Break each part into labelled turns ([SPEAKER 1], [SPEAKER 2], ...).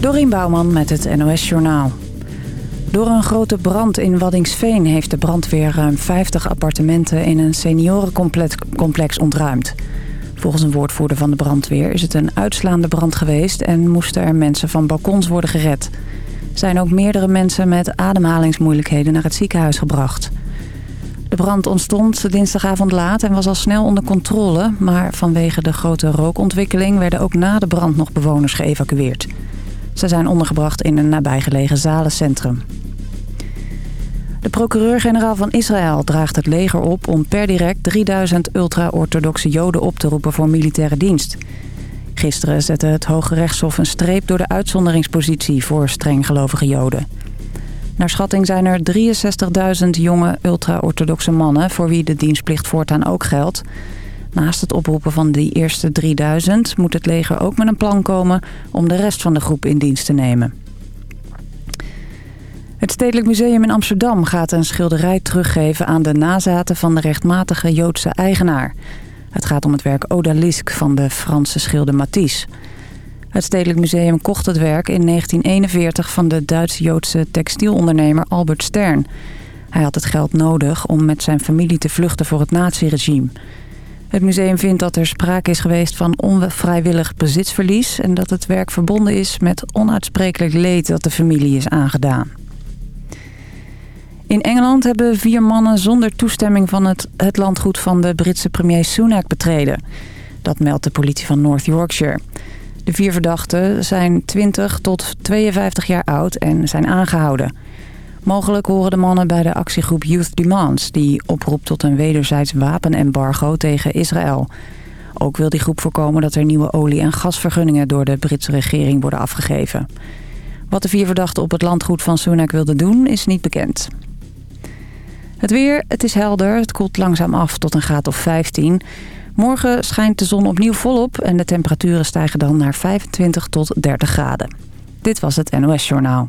[SPEAKER 1] Dorien Bouwman met het NOS Journaal. Door een grote brand in Waddingsveen heeft de brandweer ruim 50 appartementen in een seniorencomplex ontruimd. Volgens een woordvoerder van de brandweer is het een uitslaande brand geweest en moesten er mensen van balkons worden gered. Er zijn ook meerdere mensen met ademhalingsmoeilijkheden naar het ziekenhuis gebracht. De brand ontstond dinsdagavond laat en was al snel onder controle... maar vanwege de grote rookontwikkeling werden ook na de brand nog bewoners geëvacueerd. Ze zijn ondergebracht in een nabijgelegen zalencentrum. De procureur-generaal van Israël draagt het leger op om per direct 3000 ultra-orthodoxe joden op te roepen voor militaire dienst. Gisteren zette het Hoge Rechtshof een streep door de uitzonderingspositie voor strenggelovige joden. Naar schatting zijn er 63.000 jonge ultra-orthodoxe mannen voor wie de dienstplicht voortaan ook geldt. Naast het oproepen van die eerste 3000 moet het leger ook met een plan komen om de rest van de groep in dienst te nemen. Het Stedelijk Museum in Amsterdam gaat een schilderij teruggeven aan de nazaten van de rechtmatige Joodse eigenaar. Het gaat om het werk Odalisque van de Franse schilder Matisse. Het Stedelijk Museum kocht het werk in 1941 van de Duits-Joodse textielondernemer Albert Stern. Hij had het geld nodig om met zijn familie te vluchten voor het naziregime. Het museum vindt dat er sprake is geweest van onvrijwillig bezitsverlies... en dat het werk verbonden is met onuitsprekelijk leed dat de familie is aangedaan. In Engeland hebben vier mannen zonder toestemming van het, het landgoed van de Britse premier Sunak betreden. Dat meldt de politie van North Yorkshire. De vier verdachten zijn 20 tot 52 jaar oud en zijn aangehouden. Mogelijk horen de mannen bij de actiegroep Youth Demands... die oproept tot een wederzijds wapenembargo tegen Israël. Ook wil die groep voorkomen dat er nieuwe olie- en gasvergunningen... door de Britse regering worden afgegeven. Wat de vier verdachten op het landgoed van Sunak wilden doen, is niet bekend. Het weer, het is helder, het koelt langzaam af tot een graad of 15. Morgen schijnt de zon opnieuw volop en de temperaturen stijgen dan naar 25 tot 30 graden. Dit was het NOS Journaal.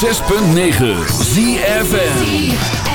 [SPEAKER 2] 106.9 ZFN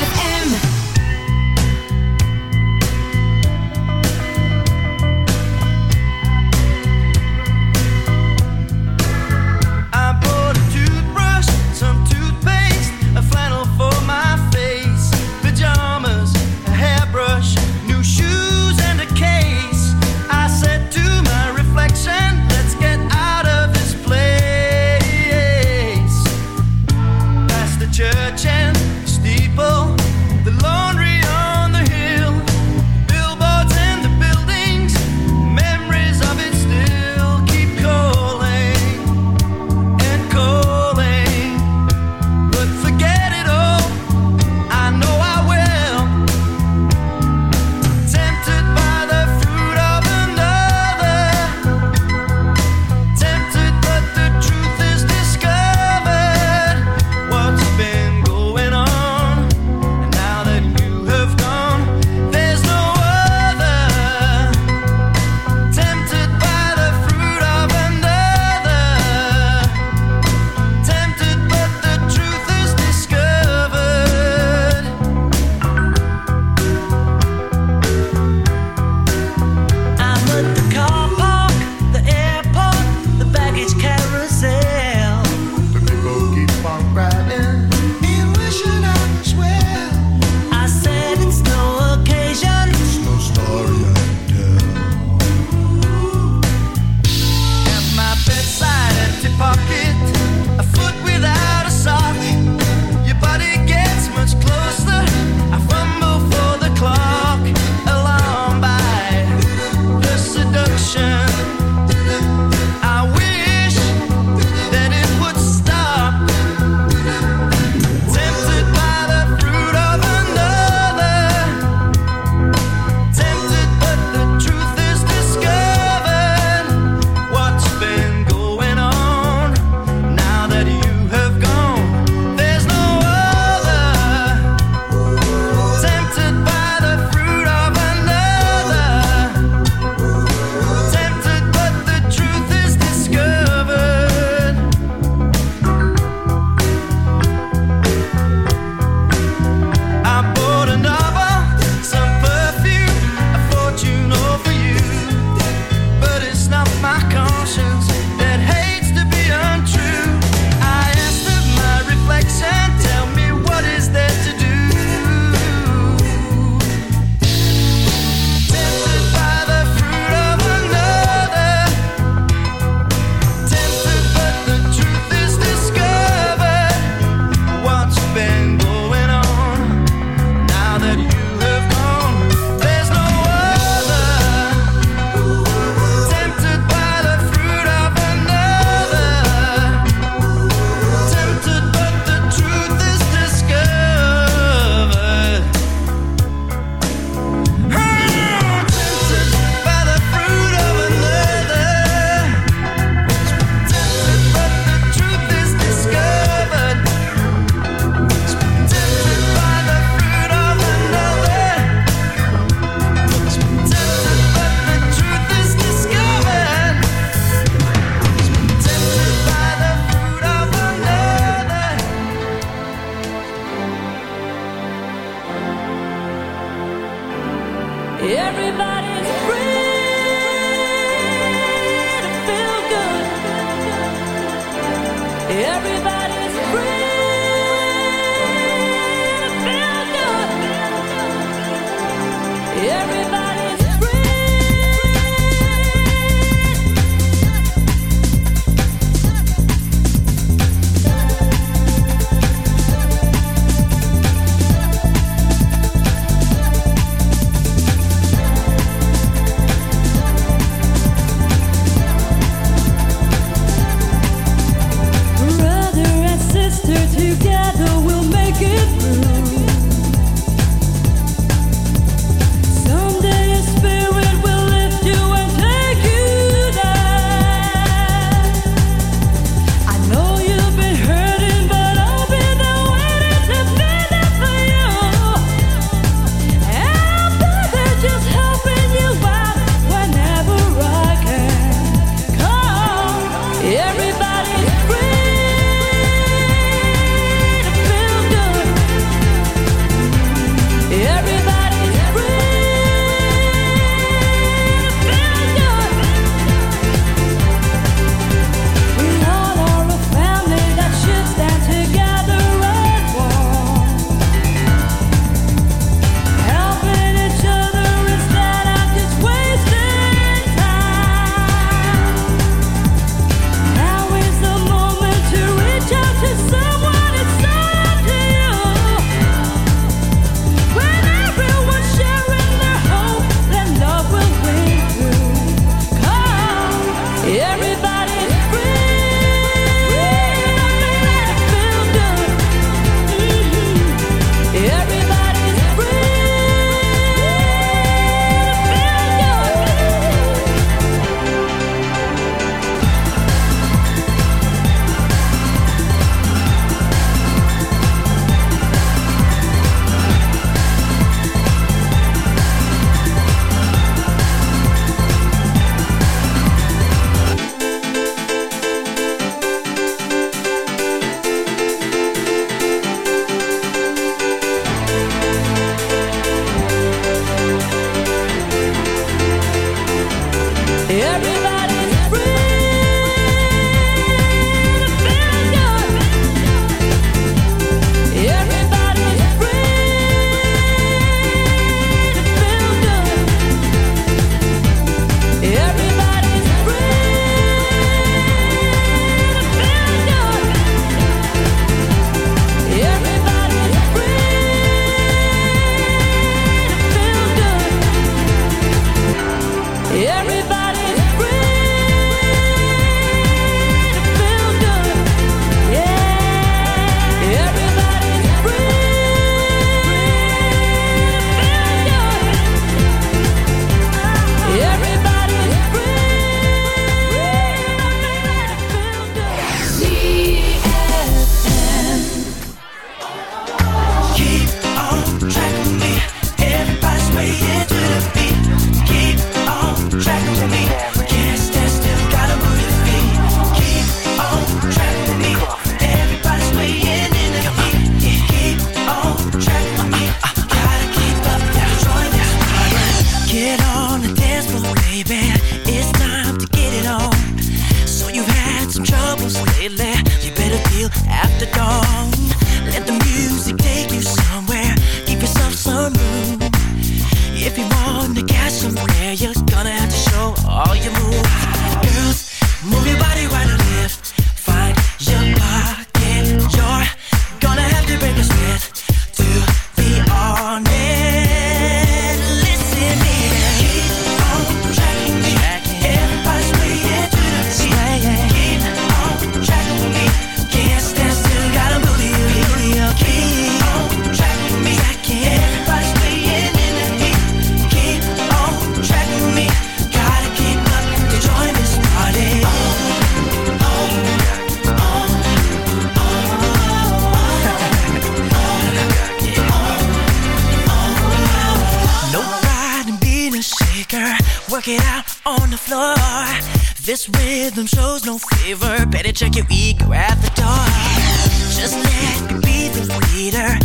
[SPEAKER 2] Peter.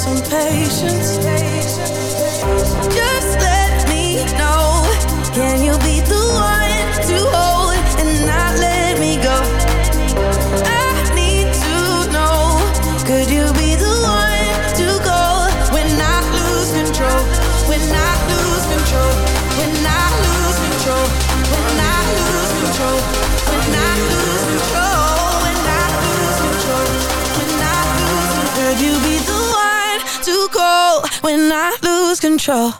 [SPEAKER 3] Some patience. When I lose control?